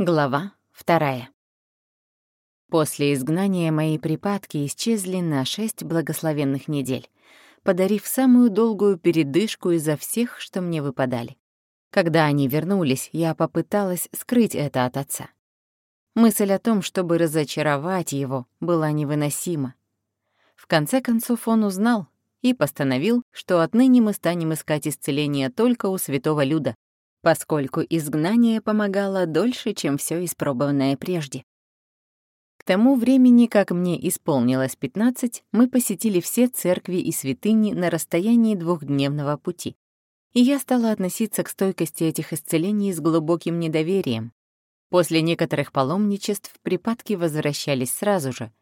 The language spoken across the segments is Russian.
Глава вторая. После изгнания мои припадки исчезли на шесть благословенных недель, подарив самую долгую передышку изо всех, что мне выпадали. Когда они вернулись, я попыталась скрыть это от отца. Мысль о том, чтобы разочаровать его, была невыносима. В конце концов он узнал и постановил, что отныне мы станем искать исцеление только у святого Люда, поскольку изгнание помогало дольше, чем все испробованное прежде. К тому времени, как мне исполнилось 15, мы посетили все церкви и святыни на расстоянии двухдневного пути. И я стала относиться к стойкости этих исцелений с глубоким недоверием. После некоторых паломничеств припадки возвращались сразу же,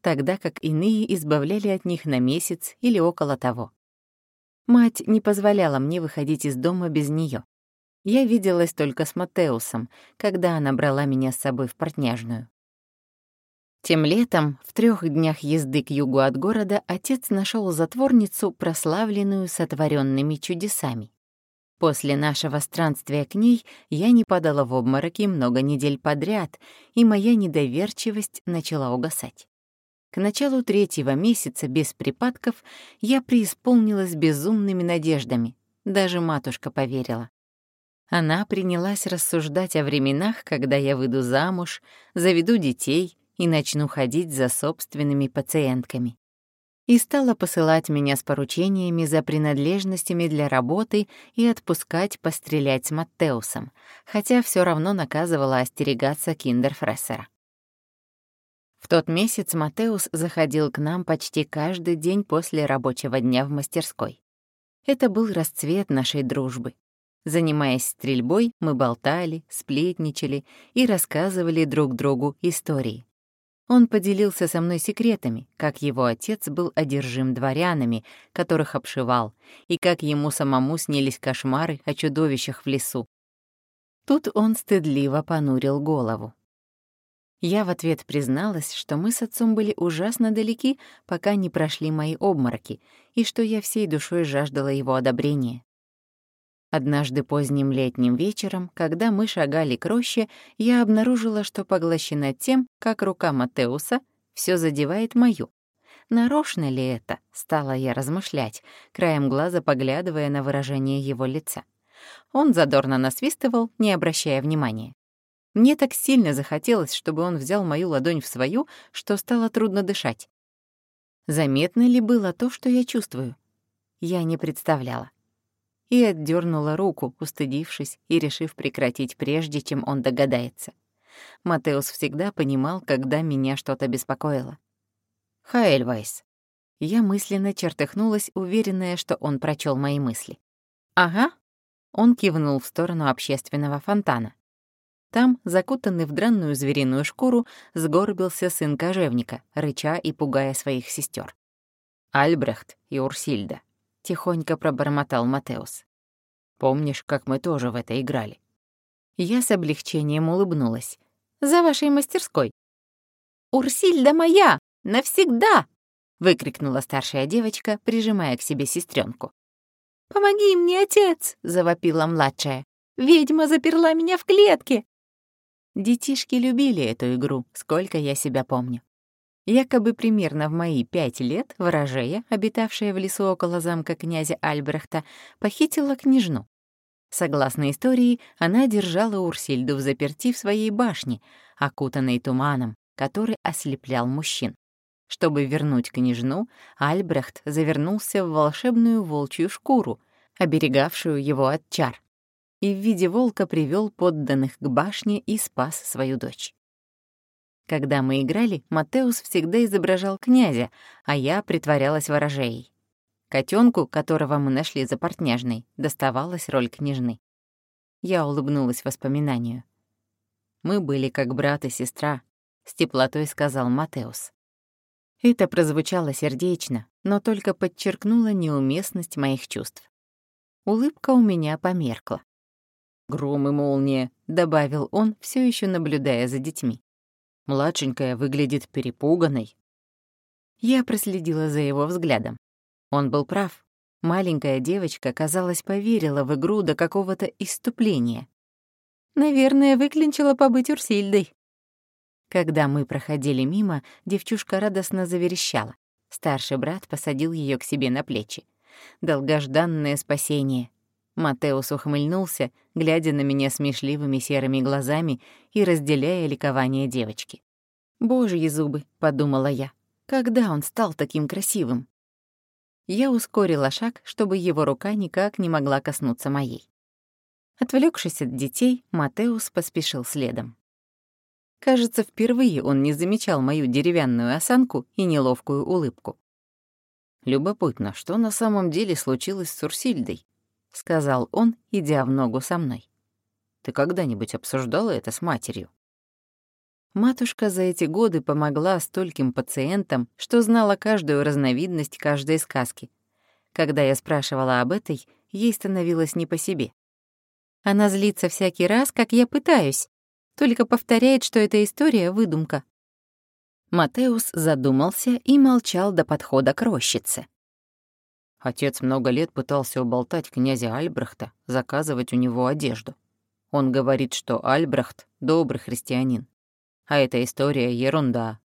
тогда как иные избавляли от них на месяц или около того. Мать не позволяла мне выходить из дома без нее. Я виделась только с Матеусом, когда она брала меня с собой в портняжную. Тем летом, в трех днях езды к югу от города, отец нашел затворницу, прославленную сотворенными чудесами. После нашего странствия к ней я не падала в обмороки много недель подряд, и моя недоверчивость начала угасать. К началу третьего месяца без припадков я преисполнилась безумными надеждами. Даже матушка поверила. Она принялась рассуждать о временах, когда я выйду замуж, заведу детей и начну ходить за собственными пациентками. И стала посылать меня с поручениями за принадлежностями для работы и отпускать пострелять с Маттеусом, хотя все равно наказывала остерегаться киндерфрессера. В тот месяц Матеус заходил к нам почти каждый день после рабочего дня в мастерской. Это был расцвет нашей дружбы. Занимаясь стрельбой, мы болтали, сплетничали и рассказывали друг другу истории. Он поделился со мной секретами, как его отец был одержим дворянами, которых обшивал, и как ему самому снились кошмары о чудовищах в лесу. Тут он стыдливо понурил голову. Я в ответ призналась, что мы с отцом были ужасно далеки, пока не прошли мои обмороки, и что я всей душой жаждала его одобрения. Однажды поздним летним вечером, когда мы шагали к роще, я обнаружила, что поглощена тем, как рука Матеуса все задевает мою. Нарочно ли это, стала я размышлять, краем глаза поглядывая на выражение его лица. Он задорно насвистывал, не обращая внимания. Мне так сильно захотелось, чтобы он взял мою ладонь в свою, что стало трудно дышать. Заметно ли было то, что я чувствую? Я не представляла и отдернула руку, устыдившись и решив прекратить прежде, чем он догадается. Матеус всегда понимал, когда меня что-то беспокоило. «Хаэльвайс». Я мысленно чертыхнулась, уверенная, что он прочел мои мысли. «Ага». Он кивнул в сторону общественного фонтана. Там, закутанный в дранную звериную шкуру, сгорбился сын кожевника, рыча и пугая своих сестер. Альбрехт и Урсильда. — тихонько пробормотал Матеус. «Помнишь, как мы тоже в это играли?» Я с облегчением улыбнулась. «За вашей мастерской». «Урсильда моя! Навсегда!» — выкрикнула старшая девочка, прижимая к себе сестренку. «Помоги мне, отец!» — завопила младшая. «Ведьма заперла меня в клетке!» Детишки любили эту игру, сколько я себя помню. Якобы примерно в мои пять лет ворожея, обитавшая в лесу около замка князя Альбрехта, похитила княжну. Согласно истории, она держала Урсильду в заперти в своей башне, окутанной туманом, который ослеплял мужчин. Чтобы вернуть княжну, Альбрехт завернулся в волшебную волчью шкуру, оберегавшую его от чар, и в виде волка привел подданных к башне и спас свою дочь. Когда мы играли, Матеус всегда изображал князя, а я притворялась ворожеей. Котенку, которого мы нашли за портняжной, доставалась роль княжны. Я улыбнулась воспоминанию. «Мы были как брат и сестра», — с теплотой сказал Матеус. Это прозвучало сердечно, но только подчеркнуло неуместность моих чувств. Улыбка у меня померкла. «Гром и молния», — добавил он, все еще наблюдая за детьми. Младшенькая выглядит перепуганной. Я проследила за его взглядом. Он был прав. Маленькая девочка, казалось, поверила в игру до какого-то иступления. Наверное, выклинчила побыть Урсильдой. Когда мы проходили мимо, девчушка радостно заверещала. Старший брат посадил ее к себе на плечи. Долгожданное спасение. Матеус ухмыльнулся, глядя на меня смешливыми серыми глазами и разделяя ликование девочки. «Божьи зубы», — подумала я, — «когда он стал таким красивым?» Я ускорила шаг, чтобы его рука никак не могла коснуться моей. Отвлекшись от детей, Матеус поспешил следом. Кажется, впервые он не замечал мою деревянную осанку и неловкую улыбку. «Любопытно, что на самом деле случилось с Урсильдой?» — сказал он, идя в ногу со мной. «Ты когда-нибудь обсуждала это с матерью?» Матушка за эти годы помогла стольким пациентам, что знала каждую разновидность каждой сказки. Когда я спрашивала об этой, ей становилось не по себе. Она злится всякий раз, как я пытаюсь, только повторяет, что эта история — выдумка. Матеус задумался и молчал до подхода к рощице. Отец много лет пытался уболтать князя Альбрехта заказывать у него одежду. Он говорит, что Альбрехт — добрый христианин, а эта история — ерунда.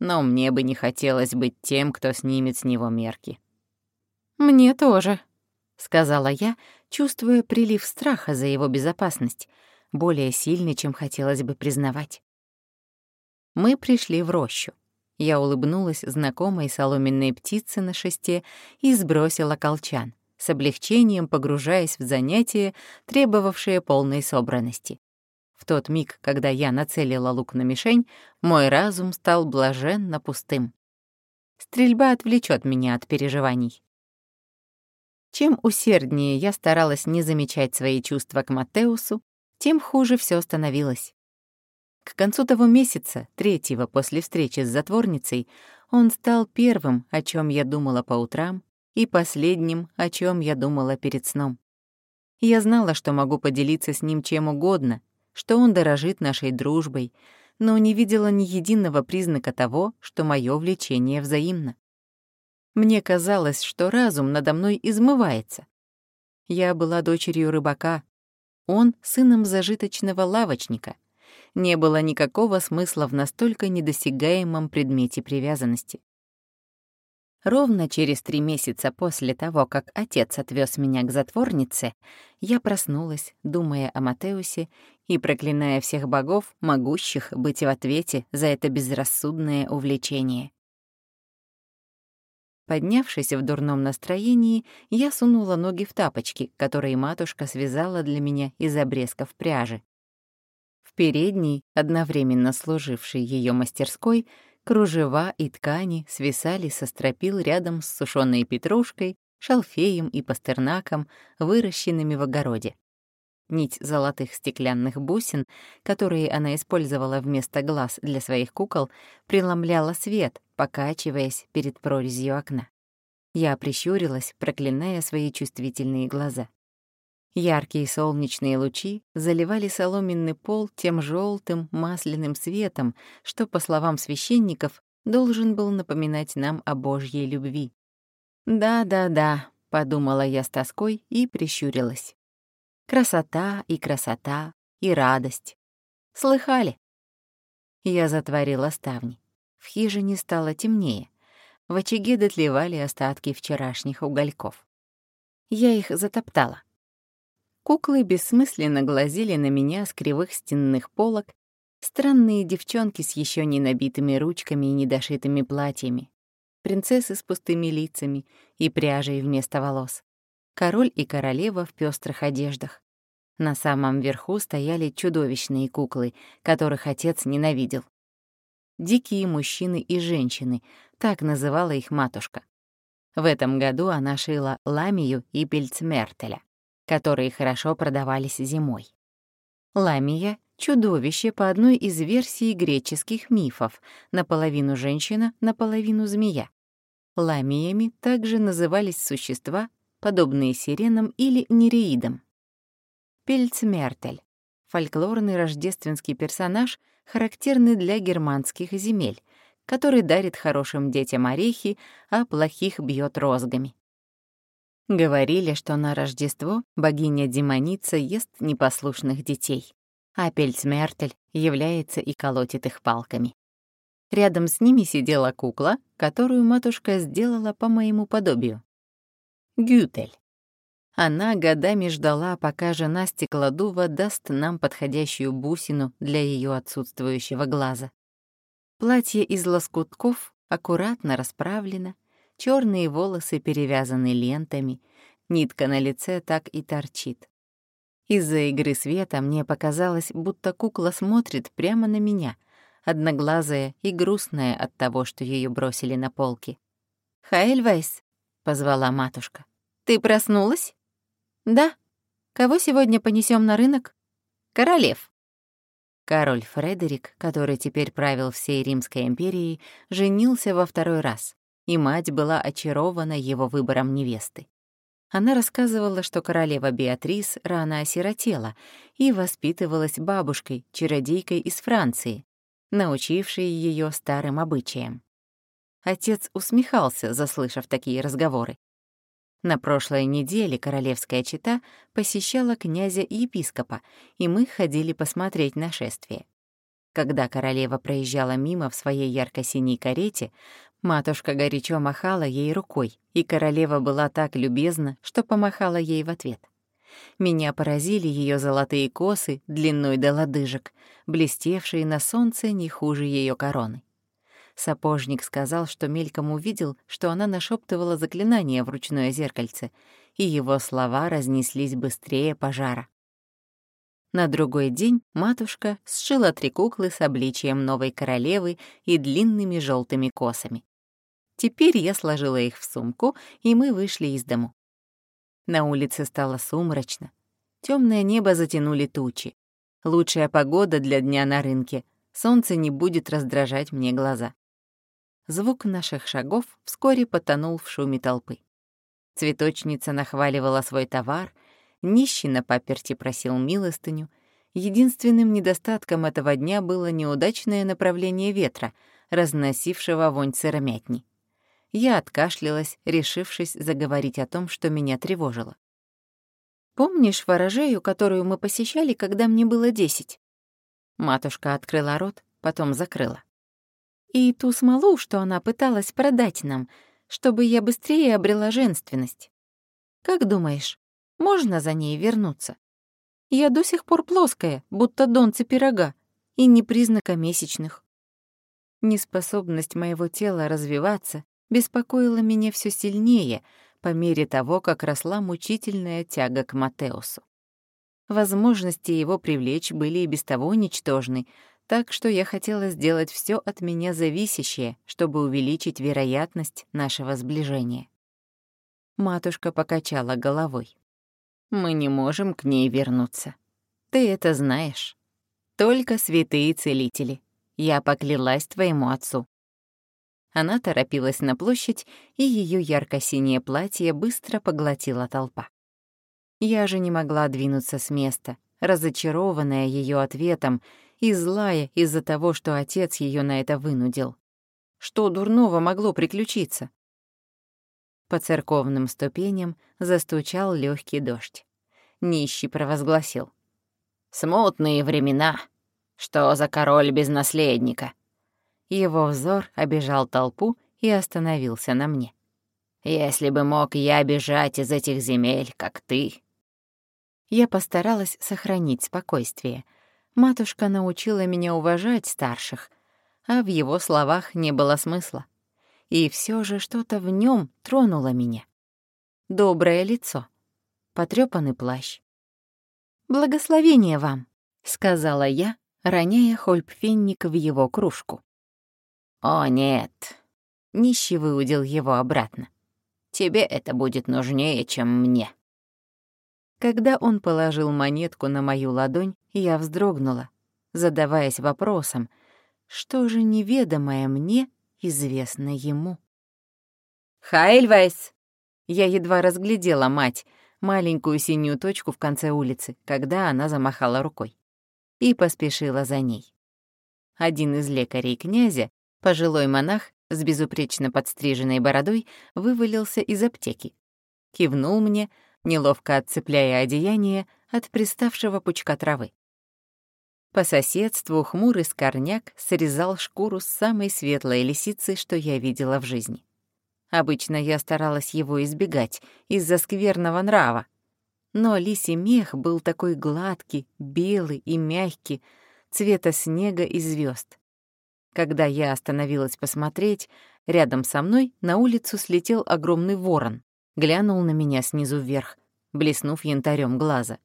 Но мне бы не хотелось быть тем, кто снимет с него мерки. «Мне тоже», — сказала я, чувствуя прилив страха за его безопасность, более сильный, чем хотелось бы признавать. Мы пришли в рощу. Я улыбнулась знакомой соломенной птице на шесте и сбросила колчан, с облегчением погружаясь в занятие, требовавшее полной собранности. В тот миг, когда я нацелила лук на мишень, мой разум стал блаженно пустым. Стрельба отвлечет меня от переживаний. Чем усерднее я старалась не замечать свои чувства к Матеусу, тем хуже все становилось. К концу того месяца, третьего после встречи с затворницей, он стал первым, о чем я думала по утрам, и последним, о чем я думала перед сном. Я знала, что могу поделиться с ним чем угодно, что он дорожит нашей дружбой, но не видела ни единого признака того, что мое влечение взаимно. Мне казалось, что разум надо мной измывается. Я была дочерью рыбака, он — сыном зажиточного лавочника — не было никакого смысла в настолько недосягаемом предмете привязанности. Ровно через три месяца после того, как отец отвез меня к затворнице, я проснулась, думая о Матеусе и проклиная всех богов, могущих быть в ответе за это безрассудное увлечение. Поднявшись в дурном настроении, я сунула ноги в тапочки, которые матушка связала для меня из обрезков пряжи передней, одновременно служившей ее мастерской, кружева и ткани свисали со стропил рядом с сушеной петрушкой, шалфеем и пастернаком, выращенными в огороде. Нить золотых стеклянных бусин, которые она использовала вместо глаз для своих кукол, преломляла свет, покачиваясь перед прорезью окна. Я прищурилась, проклиная свои чувствительные глаза. Яркие солнечные лучи заливали соломенный пол тем желтым масляным светом, что, по словам священников, должен был напоминать нам о Божьей любви. «Да-да-да», — подумала я с тоской и прищурилась. «Красота и красота, и радость. Слыхали?» Я затворила ставни. В хижине стало темнее. В очаге дотлевали остатки вчерашних угольков. Я их затоптала. Куклы бессмысленно глазели на меня с кривых стенных полок, странные девчонки с еще не набитыми ручками и недошитыми платьями, принцессы с пустыми лицами и пряжей вместо волос, король и королева в пестрых одеждах. На самом верху стояли чудовищные куклы, которых отец ненавидел. Дикие мужчины и женщины, так называла их матушка. В этом году она шила ламию и пельцмертеля которые хорошо продавались зимой. Ламия — чудовище по одной из версий греческих мифов, наполовину женщина, наполовину змея. Ламиями также назывались существа, подобные сиренам или нереидам. Пельцмертель — фольклорный рождественский персонаж, характерный для германских земель, который дарит хорошим детям орехи, а плохих бьет розгами. Говорили, что на Рождество богиня Демоница ест непослушных детей, а Пельцмертель является и колотит их палками. Рядом с ними сидела кукла, которую матушка сделала по моему подобию. Гютель. Она годами ждала, пока жена стеклодува даст нам подходящую бусину для ее отсутствующего глаза. Платье из лоскутков аккуратно расправлено, черные волосы перевязаны лентами, нитка на лице так и торчит. Из-за игры света мне показалось, будто кукла смотрит прямо на меня — одноглазая и грустная от того, что ее бросили на полки. «Хаэльвайс», — позвала матушка, — «ты проснулась?» «Да. Кого сегодня понесем на рынок?» «Королев». Король Фредерик, который теперь правил всей Римской империей, женился во второй раз, и мать была очарована его выбором невесты. Она рассказывала, что королева Беатрис рано осиротела и воспитывалась бабушкой, чародейкой из Франции, научившие ее старым обычаям. Отец усмехался, заслышав такие разговоры. На прошлой неделе королевская чета посещала князя-епископа, и мы ходили посмотреть нашествие. Когда королева проезжала мимо в своей ярко-синей карете, матушка горячо махала ей рукой, и королева была так любезна, что помахала ей в ответ. Меня поразили ее золотые косы длиной до лодыжек, блестевшие на солнце не хуже ее короны. Сапожник сказал, что мельком увидел, что она нашептывала заклинание в ручное зеркальце, и его слова разнеслись быстрее пожара. На другой день матушка сшила три куклы с обличием новой королевы и длинными желтыми косами. Теперь я сложила их в сумку, и мы вышли из дому. На улице стало сумрачно. Темное небо затянули тучи. Лучшая погода для дня на рынке. Солнце не будет раздражать мне глаза. Звук наших шагов вскоре потонул в шуме толпы. Цветочница нахваливала свой товар, нищий на паперти просил милостыню. Единственным недостатком этого дня было неудачное направление ветра, разносившего вонь сыромятни. Я откашлялась, решившись заговорить о том, что меня тревожило. «Помнишь ворожею, которую мы посещали, когда мне было десять?» Матушка открыла рот, потом закрыла. «И ту смолу, что она пыталась продать нам, чтобы я быстрее обрела женственность. Как думаешь, можно за ней вернуться? Я до сих пор плоская, будто донцы пирога, и не признака месячных. Неспособность моего тела развиваться беспокоило меня все сильнее по мере того, как росла мучительная тяга к Матеусу. Возможности его привлечь были и без того ничтожны, так что я хотела сделать все от меня зависящее, чтобы увеличить вероятность нашего сближения. Матушка покачала головой. «Мы не можем к ней вернуться. Ты это знаешь. Только святые целители. Я поклялась твоему отцу. Она торопилась на площадь, и ее ярко-синее платье быстро поглотила толпа. Я же не могла двинуться с места, разочарованная ее ответом и злая из-за того, что отец ее на это вынудил. Что дурного могло приключиться? По церковным ступеням застучал легкий дождь. Нищий провозгласил. «Смутные времена! Что за король без наследника? Его взор обежал толпу и остановился на мне. «Если бы мог я бежать из этих земель, как ты...» Я постаралась сохранить спокойствие. Матушка научила меня уважать старших, а в его словах не было смысла. И все же что-то в нем тронуло меня. Доброе лицо, потрёпанный плащ. «Благословение вам», — сказала я, роняя хольпфенник в его кружку. «О, нет!» — нищий выудил его обратно. «Тебе это будет нужнее, чем мне». Когда он положил монетку на мою ладонь, я вздрогнула, задаваясь вопросом, что же неведомое мне известно ему. «Хайльвайс!» Я едва разглядела мать, маленькую синюю точку в конце улицы, когда она замахала рукой. И поспешила за ней. Один из лекарей князя Пожилой монах с безупречно подстриженной бородой вывалился из аптеки. кивнул мне, неловко отцепляя одеяние от приставшего пучка травы. По соседству хмурый скорняк срезал шкуру с самой светлой лисицы, что я видела в жизни. Обычно я старалась его избегать из-за скверного нрава. Но лисий мех был такой гладкий, белый и мягкий, цвета снега и звезд. Когда я остановилась посмотреть, рядом со мной на улицу слетел огромный ворон, глянул на меня снизу вверх, блеснув янтарем глаза.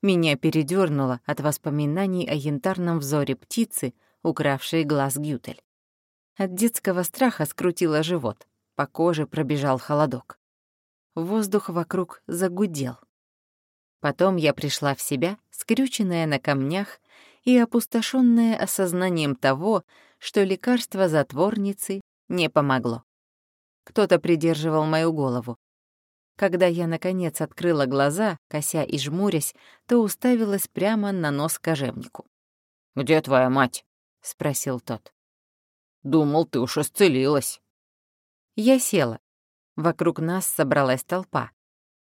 Меня передернуло от воспоминаний о янтарном взоре птицы, укравшей глаз Гютель. От детского страха скрутило живот, по коже пробежал холодок. Воздух вокруг загудел. Потом я пришла в себя, скрюченная на камнях и опустошенная осознанием того, что лекарство затворницы не помогло. Кто-то придерживал мою голову. Когда я, наконец, открыла глаза, кося и жмурясь, то уставилась прямо на нос кожевнику. «Где твоя мать?» — спросил тот. «Думал, ты уж исцелилась». Я села. Вокруг нас собралась толпа.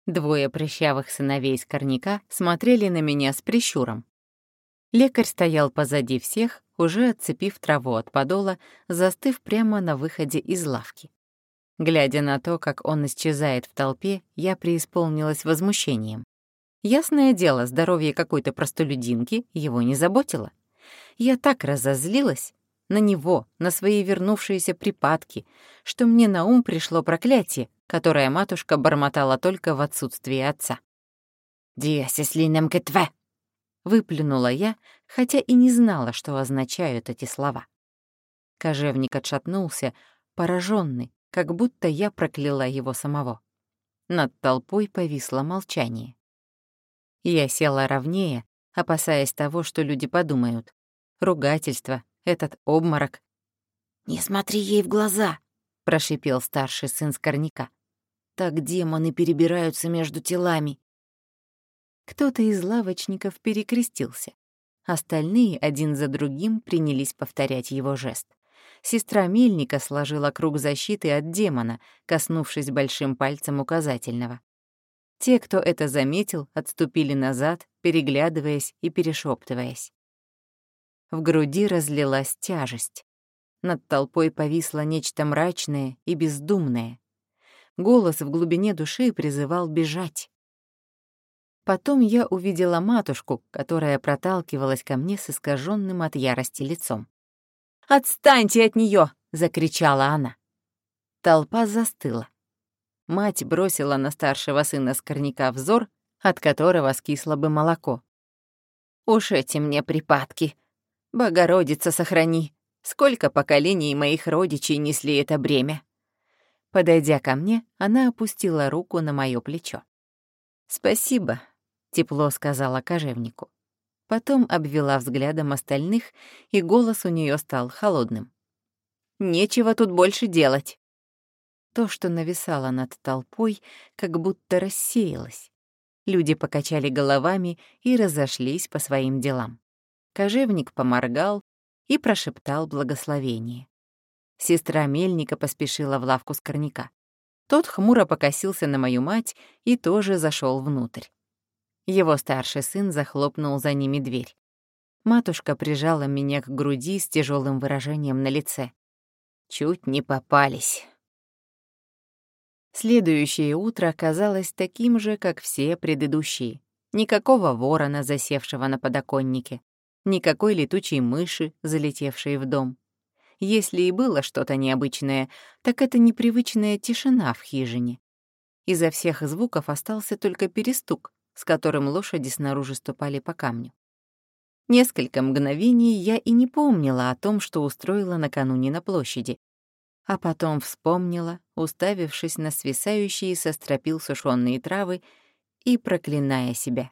Двое прыщавых сыновей из корняка смотрели на меня с прищуром. Лекарь стоял позади всех, уже отцепив траву от подола, застыв прямо на выходе из лавки. Глядя на то, как он исчезает в толпе, я преисполнилась возмущением. Ясное дело, здоровье какой-то простолюдинки его не заботило. Я так разозлилась на него, на свои вернувшиеся припадки, что мне на ум пришло проклятие, которое матушка бормотала только в отсутствии отца. «Диасислинем кетве!» Выплюнула я, хотя и не знала, что означают эти слова. Кожевник отшатнулся, пораженный, как будто я прокляла его самого. Над толпой повисло молчание. Я села ровнее, опасаясь того, что люди подумают. Ругательство, этот обморок. «Не смотри ей в глаза!» — прошипел старший сын Скорняка. «Так демоны перебираются между телами. Кто-то из лавочников перекрестился. Остальные один за другим принялись повторять его жест. Сестра Мельника сложила круг защиты от демона, коснувшись большим пальцем указательного. Те, кто это заметил, отступили назад, переглядываясь и перешептываясь. В груди разлилась тяжесть. Над толпой повисло нечто мрачное и бездумное. Голос в глубине души призывал бежать. Потом я увидела матушку, которая проталкивалась ко мне с искаженным от ярости лицом. «Отстаньте от нее! закричала она. Толпа застыла. Мать бросила на старшего сына скорняка взор, от которого скисло бы молоко. «Уж эти мне припадки! Богородица сохрани! Сколько поколений моих родичей несли это бремя!» Подойдя ко мне, она опустила руку на моё плечо. «Спасибо, тепло сказала кожевнику. Потом обвела взглядом остальных, и голос у нее стал холодным. «Нечего тут больше делать». То, что нависало над толпой, как будто рассеялось. Люди покачали головами и разошлись по своим делам. Кожевник поморгал и прошептал благословение. Сестра Мельника поспешила в лавку скорняка. Тот хмуро покосился на мою мать и тоже зашел внутрь. Его старший сын захлопнул за ними дверь. Матушка прижала меня к груди с тяжелым выражением на лице. Чуть не попались. Следующее утро оказалось таким же, как все предыдущие. Никакого ворона, засевшего на подоконнике, никакой летучей мыши, залетевшей в дом. Если и было что-то необычное, так это непривычная тишина в хижине. Изо всех звуков остался только перестук, с которым лошади снаружи ступали по камню. Несколько мгновений я и не помнила о том, что устроила накануне на площади, а потом вспомнила, уставившись на свисающие со стропил сушёные травы и проклиная себя.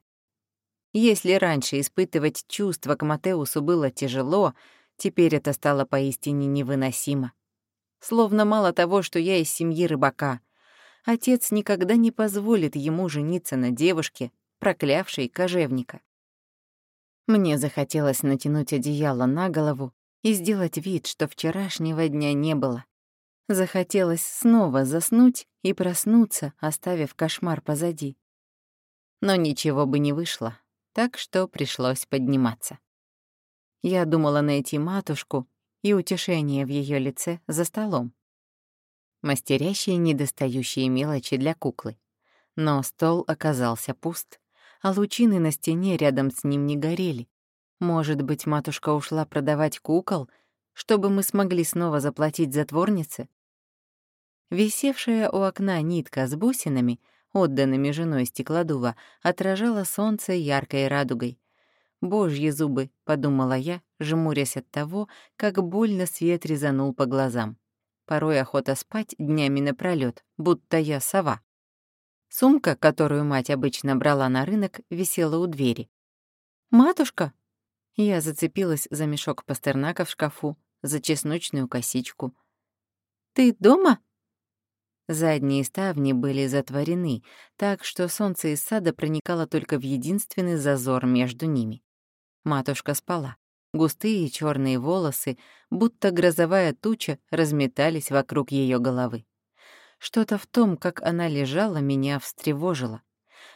Если раньше испытывать чувства к Матеусу было тяжело, теперь это стало поистине невыносимо. Словно мало того, что я из семьи рыбака — отец никогда не позволит ему жениться на девушке, проклявшей кожевника. Мне захотелось натянуть одеяло на голову и сделать вид, что вчерашнего дня не было. Захотелось снова заснуть и проснуться, оставив кошмар позади. Но ничего бы не вышло, так что пришлось подниматься. Я думала найти матушку и утешение в ее лице за столом. Мастерящие недостающие мелочи для куклы. Но стол оказался пуст, а лучины на стене рядом с ним не горели. Может быть, матушка ушла продавать кукол, чтобы мы смогли снова заплатить затворнице? Висевшая у окна нитка с бусинами, отданными женой стеклодува, отражала солнце яркой радугой. «Божьи зубы», — подумала я, жмурясь от того, как больно свет резанул по глазам. Порой охота спать днями напролёт, будто я сова. Сумка, которую мать обычно брала на рынок, висела у двери. «Матушка!» Я зацепилась за мешок пастернака в шкафу, за чесночную косичку. «Ты дома?» Задние ставни были затворены, так что солнце из сада проникало только в единственный зазор между ними. Матушка спала. Густые черные волосы, будто грозовая туча, разметались вокруг ее головы. Что-то в том, как она лежала, меня встревожило.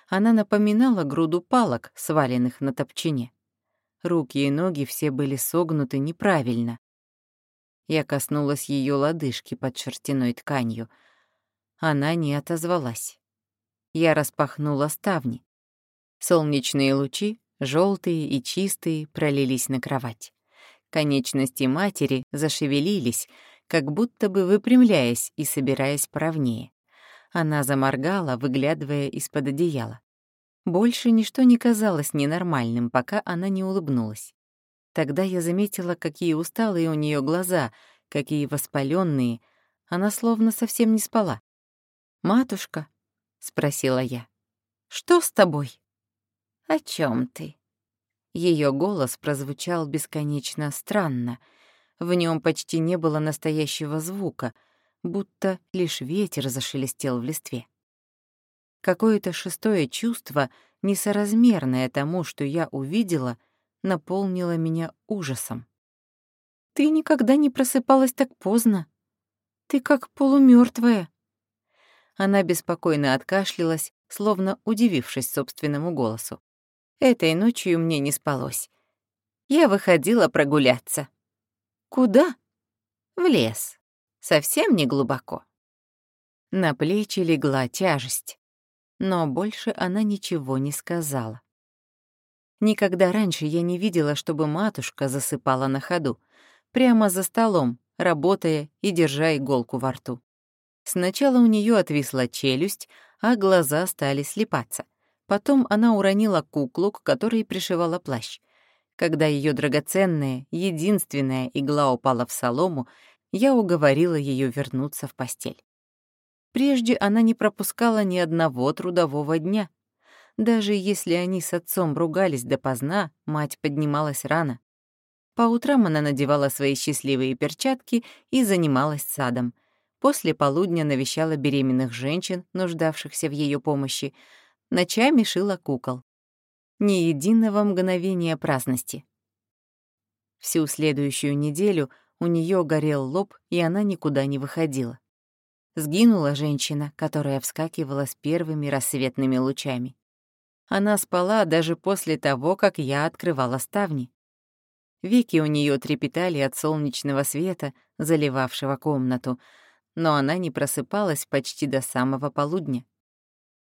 Она напоминала груду палок, сваленных на топчине. Руки и ноги все были согнуты неправильно. Я коснулась ее лодыжки под шерстяной тканью. Она не отозвалась. Я распахнула ставни. Солнечные лучи, желтые и чистые, пролились на кровать. Конечности матери зашевелились, как будто бы выпрямляясь и собираясь поровнее. Она заморгала, выглядывая из-под одеяла. Больше ничто не казалось ненормальным, пока она не улыбнулась. Тогда я заметила, какие усталые у нее глаза, какие воспаленные. Она словно совсем не спала. «Матушка?» — спросила я. «Что с тобой?» «О чем ты?» Ее голос прозвучал бесконечно странно — в нем почти не было настоящего звука, будто лишь ветер зашелестел в листве. Какое-то шестое чувство, несоразмерное тому, что я увидела, наполнило меня ужасом. «Ты никогда не просыпалась так поздно. Ты как полумертвая. Она беспокойно откашлялась, словно удивившись собственному голосу. Этой ночью мне не спалось. Я выходила прогуляться. «Куда?» «В лес. Совсем не глубоко». На плечи легла тяжесть, но больше она ничего не сказала. Никогда раньше я не видела, чтобы матушка засыпала на ходу, прямо за столом, работая и держа иголку во рту. Сначала у нее отвисла челюсть, а глаза стали слепаться. Потом она уронила куклу, к которой пришивала плащ. Когда ее драгоценная, единственная игла упала в солому, я уговорила ее вернуться в постель. Прежде она не пропускала ни одного трудового дня. Даже если они с отцом ругались допоздна, мать поднималась рано. По утрам она надевала свои счастливые перчатки и занималась садом. После полудня навещала беременных женщин, нуждавшихся в ее помощи. Ночами шила кукол ни единого мгновения праздности. Всю следующую неделю у нее горел лоб, и она никуда не выходила. Сгинула женщина, которая вскакивала с первыми рассветными лучами. Она спала даже после того, как я открывала ставни. Веки у нее трепетали от солнечного света, заливавшего комнату, но она не просыпалась почти до самого полудня.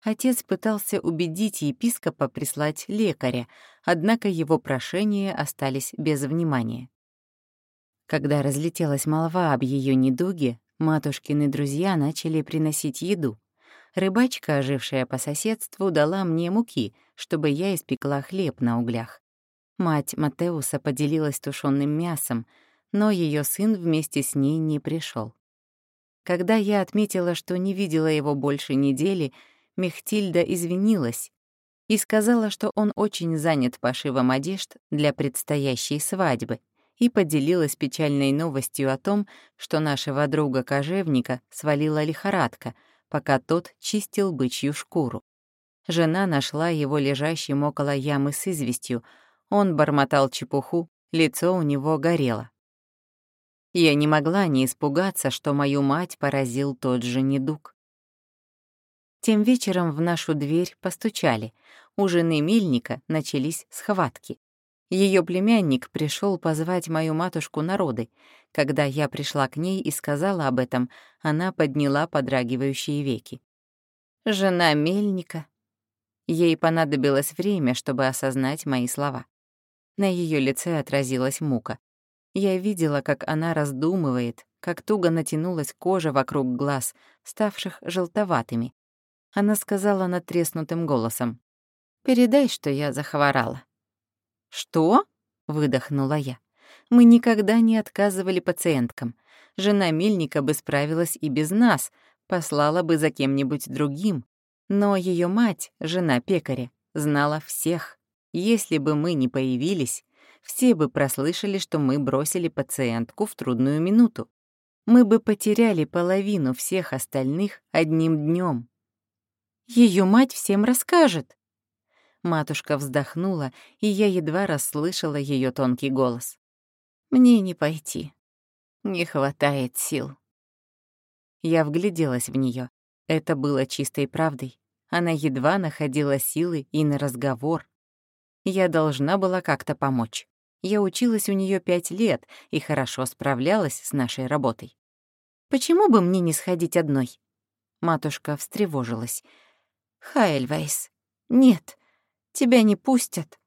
Отец пытался убедить епископа прислать лекаря, однако его прошения остались без внимания. Когда разлетелась молва об ее недуге, матушкины друзья начали приносить еду. Рыбачка, ожившая по соседству, дала мне муки, чтобы я испекла хлеб на углях. Мать Матеуса поделилась тушеным мясом, но ее сын вместе с ней не пришел. Когда я отметила, что не видела его больше недели, Мехтильда извинилась и сказала, что он очень занят пошивом одежд для предстоящей свадьбы, и поделилась печальной новостью о том, что нашего друга-кожевника свалила лихорадка, пока тот чистил бычью шкуру. Жена нашла его лежащим около ямы с известью, он бормотал чепуху, лицо у него горело. Я не могла не испугаться, что мою мать поразил тот же недуг. Тем вечером в нашу дверь постучали. У жены Мельника начались схватки. Ее племянник пришел позвать мою матушку на роды. Когда я пришла к ней и сказала об этом, она подняла подрагивающие веки. «Жена Мельника». Ей понадобилось время, чтобы осознать мои слова. На ее лице отразилась мука. Я видела, как она раздумывает, как туго натянулась кожа вокруг глаз, ставших желтоватыми. Она сказала натреснутым голосом. «Передай, что я захворала». «Что?» — выдохнула я. «Мы никогда не отказывали пациенткам. Жена Мельника бы справилась и без нас, послала бы за кем-нибудь другим. Но ее мать, жена пекаря, знала всех. Если бы мы не появились, все бы прослышали, что мы бросили пациентку в трудную минуту. Мы бы потеряли половину всех остальных одним днем. Ее мать всем расскажет. Матушка вздохнула, и я едва расслышала ее тонкий голос. Мне не пойти. Не хватает сил. Я вгляделась в нее. Это было чистой правдой. Она едва находила силы и на разговор. Я должна была как-то помочь. Я училась у нее пять лет и хорошо справлялась с нашей работой. Почему бы мне не сходить одной? Матушка встревожилась. Хайльвейс, нет, тебя не пустят.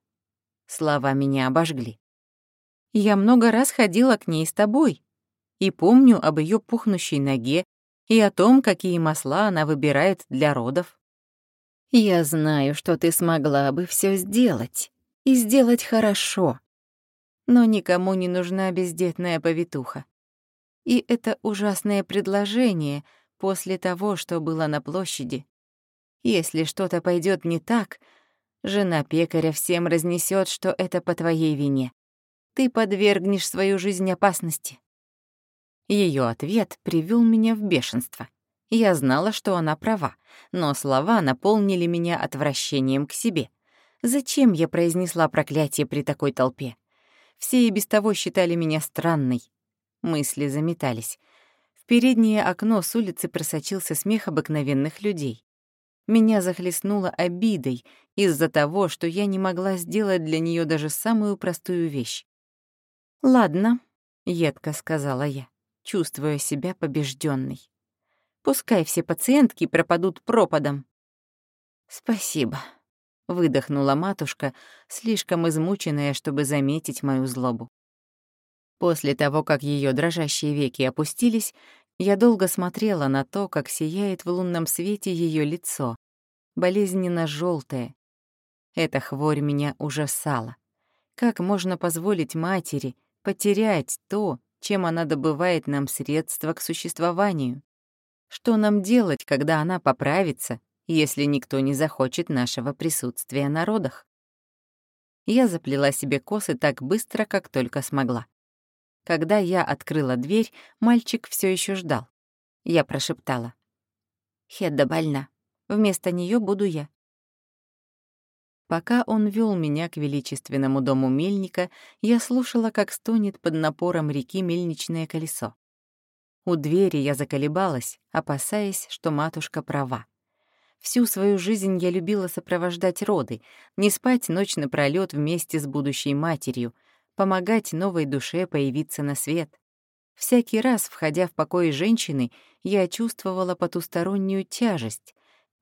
Слова меня обожгли. Я много раз ходила к ней с тобой и помню об ее пухнущей ноге и о том, какие масла она выбирает для родов. Я знаю, что ты смогла бы все сделать и сделать хорошо но никому не нужна бездетная повитуха. И это ужасное предложение после того, что было на площади. Если что-то пойдет не так, жена пекаря всем разнесет, что это по твоей вине. Ты подвергнешь свою жизнь опасности. Ее ответ привел меня в бешенство. Я знала, что она права, но слова наполнили меня отвращением к себе. Зачем я произнесла проклятие при такой толпе? Все и без того считали меня странной. Мысли заметались. В переднее окно с улицы просочился смех обыкновенных людей. Меня захлестнуло обидой из-за того, что я не могла сделать для нее даже самую простую вещь. «Ладно», — едко сказала я, чувствуя себя побежденной. «Пускай все пациентки пропадут пропадом». «Спасибо», — выдохнула матушка, слишком измученная, чтобы заметить мою злобу. После того, как ее дрожащие веки опустились, я долго смотрела на то, как сияет в лунном свете ее лицо, болезненно желтое. Эта хворь меня ужасала. Как можно позволить матери потерять то, чем она добывает нам средства к существованию? Что нам делать, когда она поправится если никто не захочет нашего присутствия на родах. Я заплела себе косы так быстро, как только смогла. Когда я открыла дверь, мальчик все еще ждал. Я прошептала. «Хедда больна. Вместо нее буду я». Пока он вел меня к величественному дому мельника, я слушала, как стонет под напором реки мельничное колесо. У двери я заколебалась, опасаясь, что матушка права. Всю свою жизнь я любила сопровождать роды, не спать ночь напролёт вместе с будущей матерью, помогать новой душе появиться на свет. Всякий раз, входя в покой женщины, я чувствовала потустороннюю тяжесть,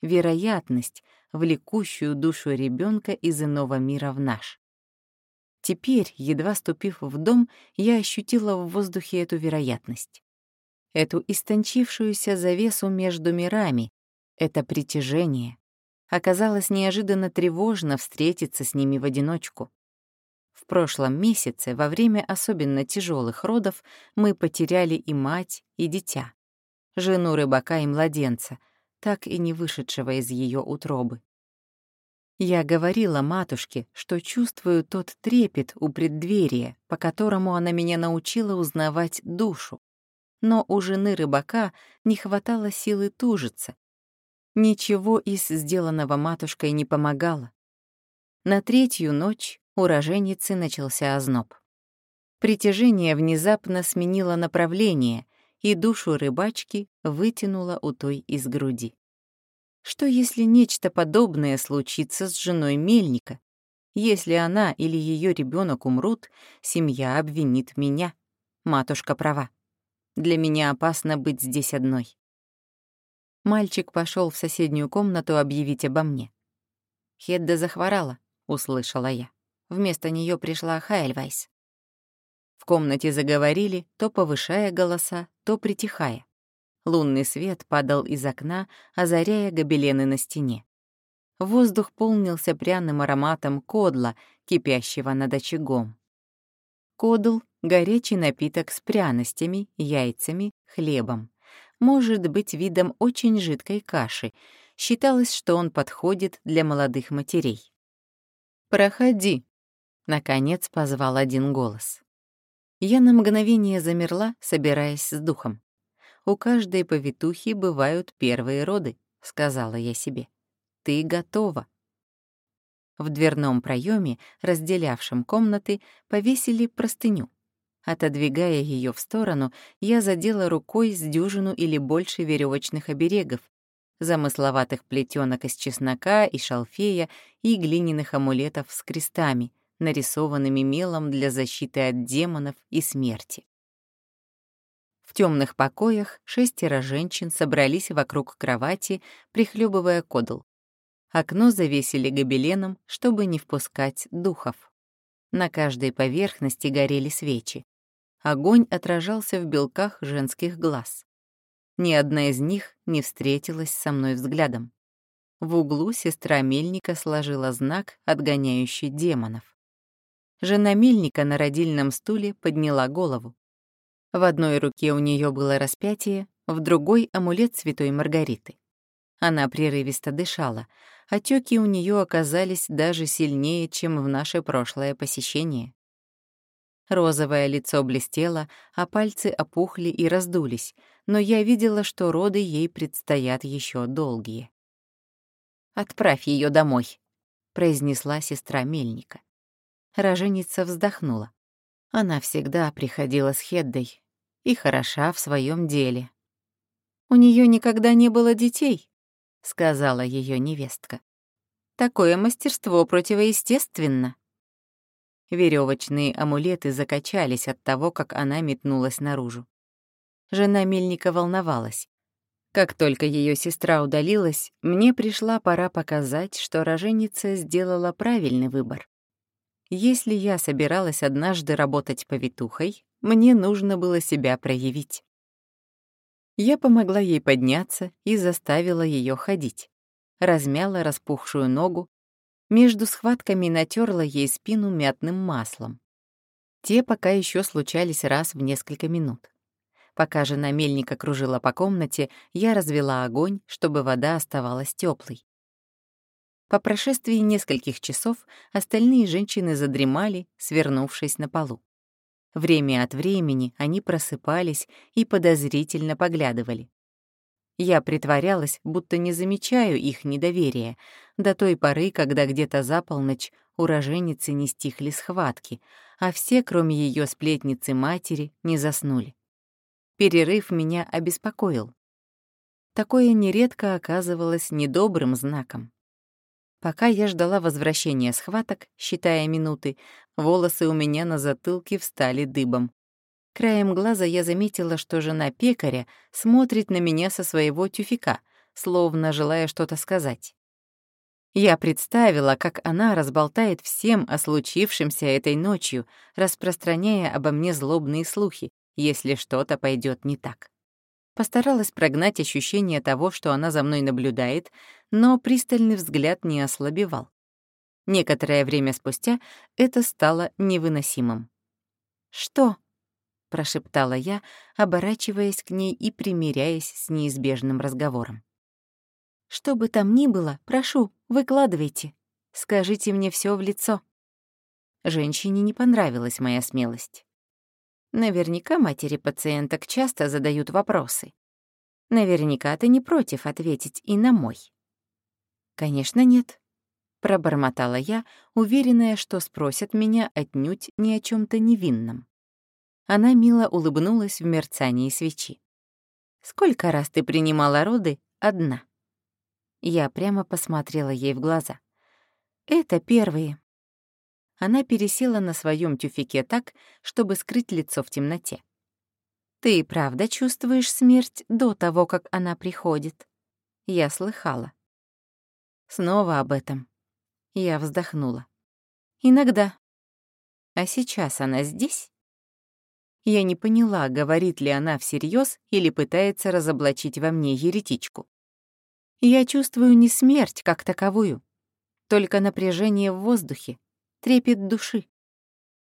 вероятность, влекущую душу ребенка из иного мира в наш. Теперь, едва ступив в дом, я ощутила в воздухе эту вероятность. Эту истончившуюся завесу между мирами, это притяжение. Оказалось неожиданно тревожно встретиться с ними в одиночку. В прошлом месяце, во время особенно тяжелых родов, мы потеряли и мать, и дитя. Жену рыбака и младенца, так и не вышедшего из ее утробы. Я говорила матушке, что чувствую тот трепет у преддверия, по которому она меня научила узнавать душу. Но у жены рыбака не хватало силы тужиться, Ничего из сделанного матушкой не помогало. На третью ночь у роженицы начался озноб. Притяжение внезапно сменило направление, и душу рыбачки вытянуло у той из груди. Что если нечто подобное случится с женой мельника? Если она или ее ребенок умрут, семья обвинит меня. Матушка права. Для меня опасно быть здесь одной. Мальчик пошел в соседнюю комнату объявить обо мне. Хедда захворала, услышала я. Вместо нее пришла Хайльвайс. В комнате заговорили, то повышая голоса, то притихая. Лунный свет падал из окна, озаряя гобелены на стене. Воздух полнился пряным ароматом кодла, кипящего над очагом. Кодл — горячий напиток с пряностями, яйцами, хлебом. Может быть видом очень жидкой каши. Считалось, что он подходит для молодых матерей. «Проходи», — наконец позвал один голос. Я на мгновение замерла, собираясь с духом. «У каждой повитухи бывают первые роды», — сказала я себе. «Ты готова». В дверном проеме, разделявшем комнаты, повесили простыню. Отодвигая ее в сторону, я задела рукой с дюжину или больше веревочных оберегов, замысловатых плетенок из чеснока и шалфея и глиняных амулетов с крестами, нарисованными мелом для защиты от демонов и смерти. В темных покоях шестеро женщин собрались вокруг кровати, прихлебывая кодл. Окно завесили гобеленом, чтобы не впускать духов. На каждой поверхности горели свечи. Огонь отражался в белках женских глаз. Ни одна из них не встретилась со мной взглядом. В углу сестра Мельника сложила знак, отгоняющий демонов. Жена Мельника на родильном стуле подняла голову. В одной руке у нее было распятие, в другой — амулет святой Маргариты. Она прерывисто дышала, отеки у нее оказались даже сильнее, чем в наше прошлое посещение. Розовое лицо блестело, а пальцы опухли и раздулись, но я видела, что роды ей предстоят еще долгие. «Отправь ее домой», — произнесла сестра Мельника. Роженица вздохнула. Она всегда приходила с Хеддой и хороша в своем деле. «У нее никогда не было детей», — сказала ее невестка. «Такое мастерство противоестественно». Веревочные амулеты закачались от того, как она метнулась наружу. Жена Мельника волновалась. Как только ее сестра удалилась, мне пришла пора показать, что роженица сделала правильный выбор. Если я собиралась однажды работать повитухой, мне нужно было себя проявить. Я помогла ей подняться и заставила ее ходить. Размяла распухшую ногу, между схватками натерла ей спину мятным маслом. Те пока еще случались раз в несколько минут. Пока жена мельника кружила по комнате, я развела огонь, чтобы вода оставалась теплой. По прошествии нескольких часов остальные женщины задремали, свернувшись на полу. Время от времени они просыпались и подозрительно поглядывали. Я притворялась, будто не замечаю их недоверия, до той поры, когда где-то за полночь у роженицы не стихли схватки, а все, кроме ее сплетницы матери, не заснули. Перерыв меня обеспокоил. Такое нередко оказывалось недобрым знаком. Пока я ждала возвращения схваток, считая минуты, волосы у меня на затылке встали дыбом. Краем глаза я заметила, что жена пекаря смотрит на меня со своего тюфика, словно желая что-то сказать. Я представила, как она разболтает всем о случившемся этой ночью, распространяя обо мне злобные слухи, если что-то пойдет не так. Постаралась прогнать ощущение того, что она за мной наблюдает, но пристальный взгляд не ослабевал. Некоторое время спустя это стало невыносимым. «Что?» прошептала я, оборачиваясь к ней и примиряясь с неизбежным разговором. «Что бы там ни было, прошу, выкладывайте. Скажите мне все в лицо». Женщине не понравилась моя смелость. Наверняка матери пациенток часто задают вопросы. Наверняка ты не против ответить и на мой. «Конечно, нет», — пробормотала я, уверенная, что спросят меня отнюдь ни о чем то невинном. Она мило улыбнулась в мерцании свечи. «Сколько раз ты принимала роды одна?» Я прямо посмотрела ей в глаза. «Это первые». Она пересела на своем тюфике так, чтобы скрыть лицо в темноте. «Ты правда чувствуешь смерть до того, как она приходит?» Я слыхала. Снова об этом. Я вздохнула. «Иногда. А сейчас она здесь?» Я не поняла, говорит ли она всерьез или пытается разоблачить во мне еретичку. Я чувствую не смерть как таковую, только напряжение в воздухе, трепет души.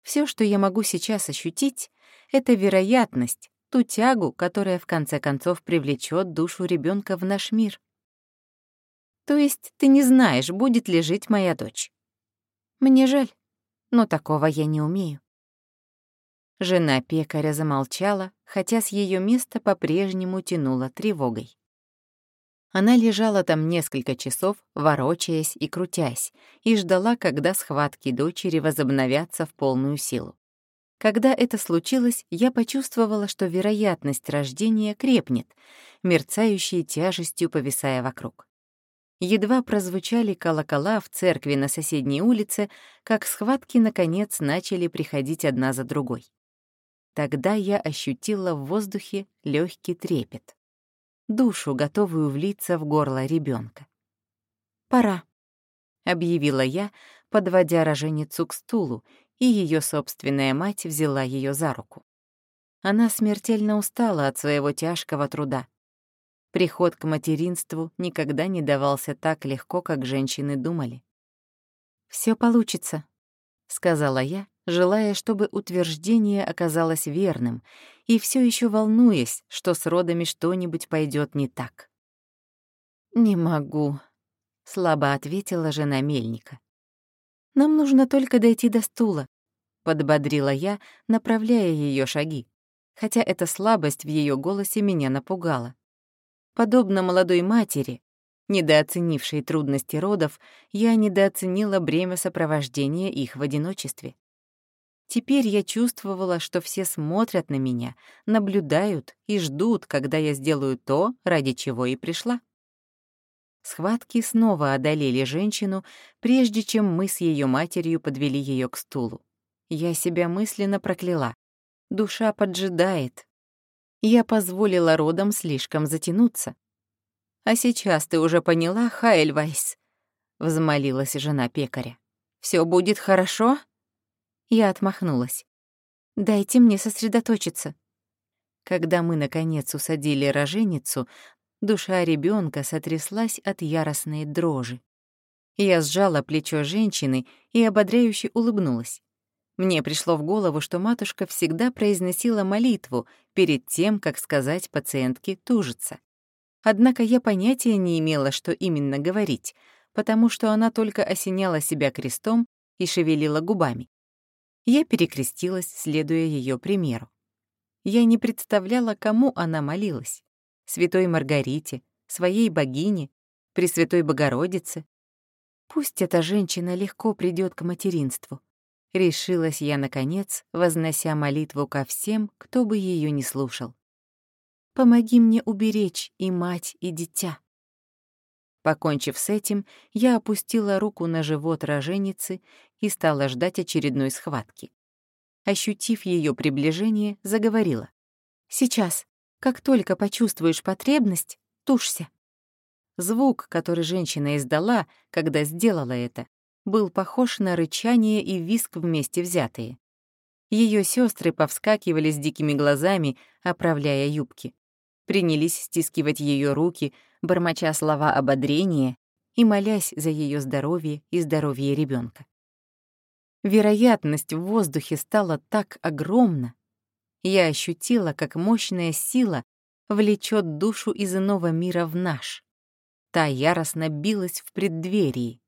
Все, что я могу сейчас ощутить, — это вероятность, ту тягу, которая в конце концов привлечет душу ребенка в наш мир. То есть ты не знаешь, будет ли жить моя дочь. Мне жаль, но такого я не умею. Жена пекаря замолчала, хотя с ее места по-прежнему тянула тревогой. Она лежала там несколько часов, ворочаясь и крутясь, и ждала, когда схватки дочери возобновятся в полную силу. Когда это случилось, я почувствовала, что вероятность рождения крепнет, мерцающей тяжестью повисая вокруг. Едва прозвучали колокола в церкви на соседней улице, как схватки, наконец, начали приходить одна за другой. Тогда я ощутила в воздухе легкий трепет, душу, готовую влиться в горло ребенка. «Пора», — объявила я, подводя роженицу к стулу, и ее собственная мать взяла ее за руку. Она смертельно устала от своего тяжкого труда. Приход к материнству никогда не давался так легко, как женщины думали. Все получится», — сказала я, желая, чтобы утверждение оказалось верным, и все еще волнуясь, что с родами что-нибудь пойдет не так. «Не могу», — слабо ответила жена мельника. «Нам нужно только дойти до стула», — подбодрила я, направляя ее шаги, хотя эта слабость в ее голосе меня напугала. Подобно молодой матери, недооценившей трудности родов, я недооценила бремя сопровождения их в одиночестве. Теперь я чувствовала, что все смотрят на меня, наблюдают и ждут, когда я сделаю то, ради чего и пришла. Схватки снова одолели женщину, прежде чем мы с ее матерью подвели ее к стулу. Я себя мысленно прокляла. Душа поджидает. Я позволила родам слишком затянуться. «А сейчас ты уже поняла, Хайльвайс?» — взмолилась жена пекаря. Все будет хорошо?» Я отмахнулась. «Дайте мне сосредоточиться». Когда мы, наконец, усадили роженицу, душа ребенка сотряслась от яростной дрожи. Я сжала плечо женщины и ободряюще улыбнулась. Мне пришло в голову, что матушка всегда произносила молитву перед тем, как сказать пациентке тужиться. Однако я понятия не имела, что именно говорить, потому что она только осеняла себя крестом и шевелила губами. Я перекрестилась, следуя ее примеру. Я не представляла, кому она молилась. Святой Маргарите, своей богине, Пресвятой Богородице. Пусть эта женщина легко придет к материнству. Решилась я, наконец, вознося молитву ко всем, кто бы ее не слушал. Помоги мне уберечь и мать, и дитя. Покончив с этим, я опустила руку на живот роженицы и стала ждать очередной схватки. Ощутив ее приближение, заговорила. «Сейчас, как только почувствуешь потребность, тушься». Звук, который женщина издала, когда сделала это, был похож на рычание и виск вместе взятые. Ее сестры повскакивали с дикими глазами, оправляя юбки. Принялись стискивать ее руки, бормоча слова ободрения и молясь за ее здоровье и здоровье ребенка. Вероятность в воздухе стала так огромна. Я ощутила, как мощная сила влечет душу из иного мира в наш. Та яростно билась в преддверии.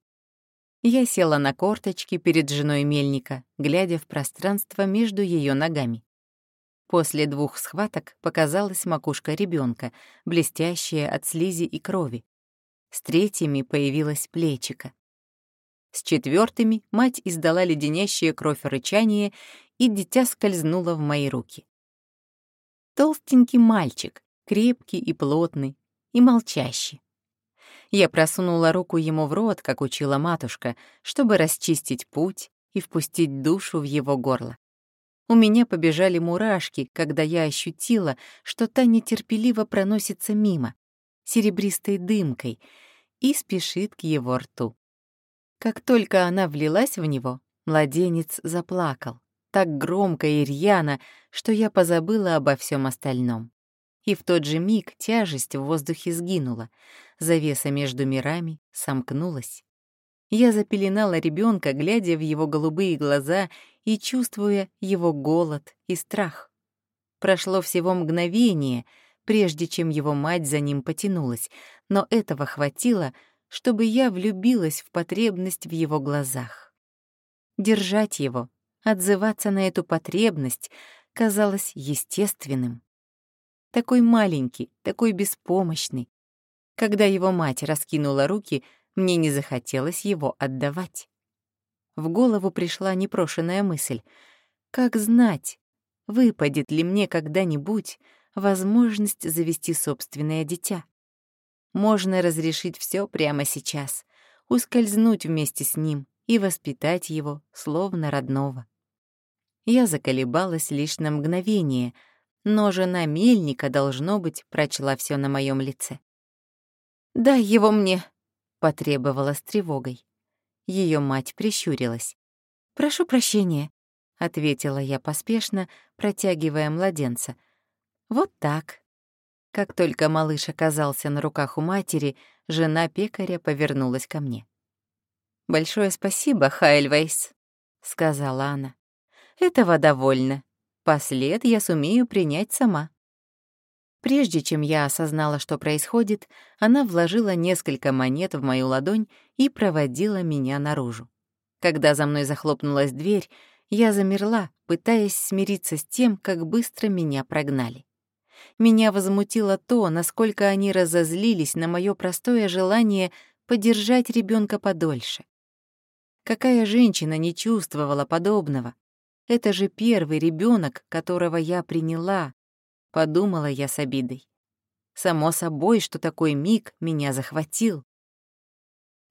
Я села на корточки перед женой мельника, глядя в пространство между ее ногами. После двух схваток показалась макушка ребенка, блестящая от слизи и крови. С третьими появилась плечика. С четвертыми мать издала леденящее кровь рычание, и дитя скользнуло в мои руки. Толстенький мальчик, крепкий и плотный, и молчащий. Я просунула руку ему в рот, как учила матушка, чтобы расчистить путь и впустить душу в его горло. У меня побежали мурашки, когда я ощутила, что та нетерпеливо проносится мимо, серебристой дымкой, и спешит к его рту. Как только она влилась в него, младенец заплакал, так громко и рьяно, что я позабыла обо всем остальном. И в тот же миг тяжесть в воздухе сгинула, завеса между мирами сомкнулась. Я запеленала ребенка, глядя в его голубые глаза и чувствуя его голод и страх. Прошло всего мгновение, прежде чем его мать за ним потянулась, но этого хватило, чтобы я влюбилась в потребность в его глазах. Держать его, отзываться на эту потребность казалось естественным. Такой маленький, такой беспомощный. Когда его мать раскинула руки, мне не захотелось его отдавать. В голову пришла непрошенная мысль. Как знать, выпадет ли мне когда-нибудь возможность завести собственное дитя? Можно разрешить все прямо сейчас, ускользнуть вместе с ним и воспитать его, словно родного. Я заколебалась лишь на мгновение, но жена мельника, должно быть, прочла все на моем лице. «Дай его мне», — потребовала с тревогой. Ее мать прищурилась. «Прошу прощения», — ответила я поспешно, протягивая младенца. «Вот так, как только малыш оказался на руках у матери, жена пекаря повернулась ко мне. «Большое спасибо, Хайльвейс», — сказала она. «Этого довольно. Послед я сумею принять сама». Прежде чем я осознала, что происходит, она вложила несколько монет в мою ладонь и проводила меня наружу. Когда за мной захлопнулась дверь, я замерла, пытаясь смириться с тем, как быстро меня прогнали. Меня возмутило то, насколько они разозлились на мое простое желание подержать ребенка подольше. Какая женщина не чувствовала подобного? Это же первый ребенок, которого я приняла, подумала я с обидой. Само собой, что такой миг меня захватил.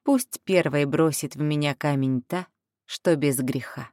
Пусть первой бросит в меня камень та, что без греха.